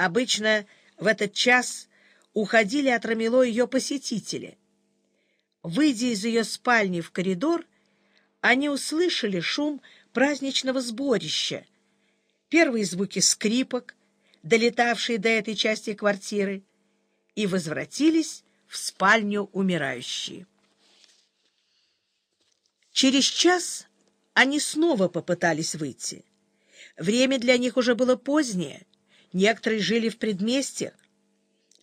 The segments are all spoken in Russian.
Обычно в этот час уходили от Рамило ее посетители. Выйдя из ее спальни в коридор, они услышали шум праздничного сборища, первые звуки скрипок, долетавшие до этой части квартиры, и возвратились в спальню умирающие. Через час они снова попытались выйти. Время для них уже было позднее, некоторые жили в предместьях.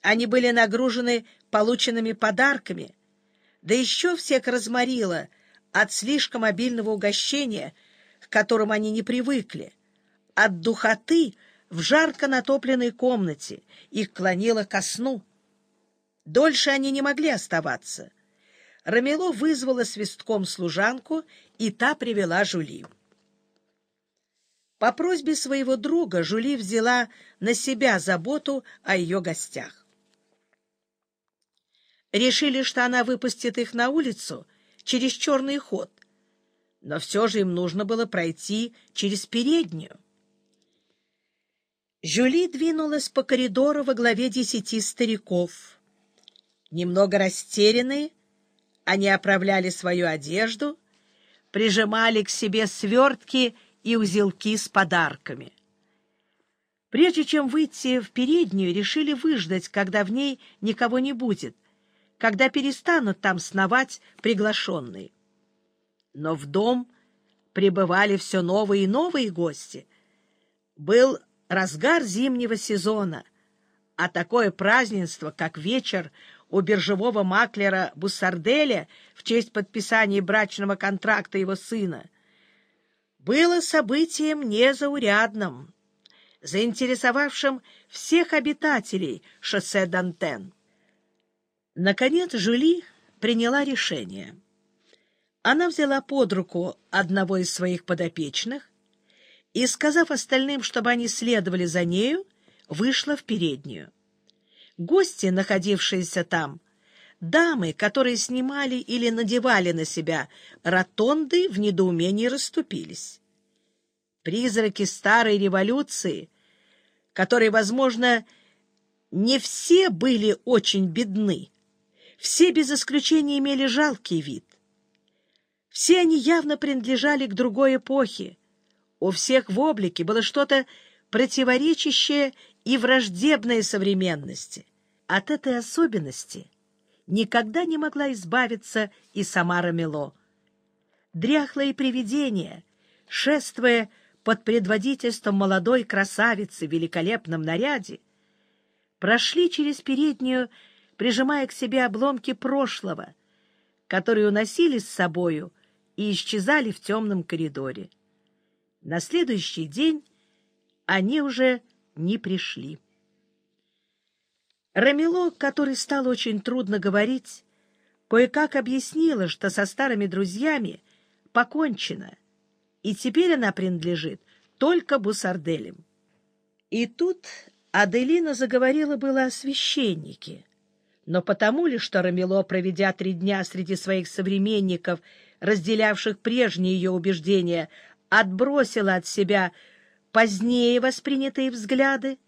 Они были нагружены полученными подарками, да еще всех разморило от слишком обильного угощения, к которому они не привыкли, от духоты в жарко натопленной комнате, их клонило ко сну. Дольше они не могли оставаться. Рамело вызвала свистком служанку, и та привела Жули. По просьбе своего друга Жули взяла на себя заботу о ее гостях. Решили, что она выпустит их на улицу через черный ход, но все же им нужно было пройти через переднюю. Жюли двинулась по коридору во главе десяти стариков. Немного растерянные, они оправляли свою одежду, прижимали к себе свертки и узелки с подарками. Прежде чем выйти в переднюю, решили выждать, когда в ней никого не будет, когда перестанут там сновать приглашенные. Но в дом прибывали все новые и новые гости. Был разгар зимнего сезона, а такое празднество, как вечер у биржевого маклера Буссарделя в честь подписания брачного контракта его сына, было событием незаурядным, заинтересовавшим всех обитателей шоссе Дантен. Наконец Жюли приняла решение. Она взяла под руку одного из своих подопечных и, сказав остальным, чтобы они следовали за нею, вышла в переднюю. Гости, находившиеся там, дамы, которые снимали или надевали на себя ротонды, в недоумении расступились. Призраки старой революции, которые, возможно, не все были очень бедны, все без исключения имели жалкий вид. Все они явно принадлежали к другой эпохе. У всех в облике было что-то противоречащее и враждебное современности. От этой особенности никогда не могла избавиться и сама Рамело. Дряхлое привидение, шествуя под предводительством молодой красавицы в великолепном наряде, прошли через переднюю, прижимая к себе обломки прошлого, которые уносили с собою и исчезали в темном коридоре. На следующий день они уже не пришли. Рамило, который стал очень трудно говорить, кое-как объяснила, что со старыми друзьями покончено, и теперь она принадлежит только Бусарделям. И тут Аделина заговорила было о священнике, но потому ли, что Рамило, проведя три дня среди своих современников, разделявших прежние ее убеждения, отбросила от себя позднее воспринятые взгляды,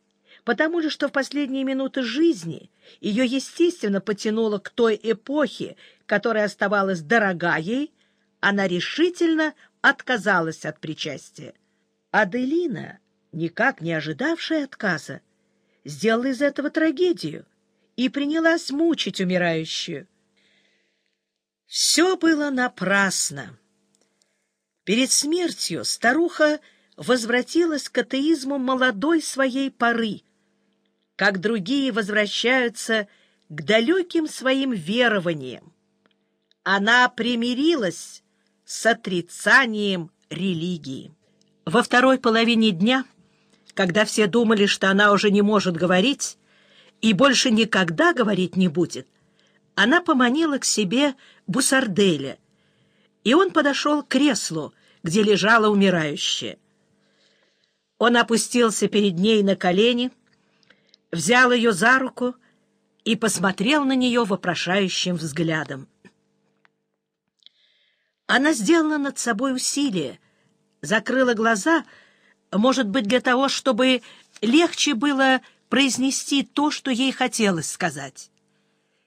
потому ли, что в последние минуты жизни ее, естественно, потянуло к той эпохе, которая оставалась дорога ей, она решительно отказалась от причастия. Аделина, никак не ожидавшая отказа, сделала из этого трагедию и принялась мучить умирающую. Все было напрасно. Перед смертью старуха возвратилась к атеизму молодой своей поры — как другие возвращаются к далеким своим верованиям. Она примирилась с отрицанием религии. Во второй половине дня, когда все думали, что она уже не может говорить и больше никогда говорить не будет, она поманила к себе Бусарделя, и он подошел к креслу, где лежала умирающая. Он опустился перед ней на колени — взял ее за руку и посмотрел на нее вопрошающим взглядом. Она сделала над собой усилие, закрыла глаза, может быть, для того, чтобы легче было произнести то, что ей хотелось сказать.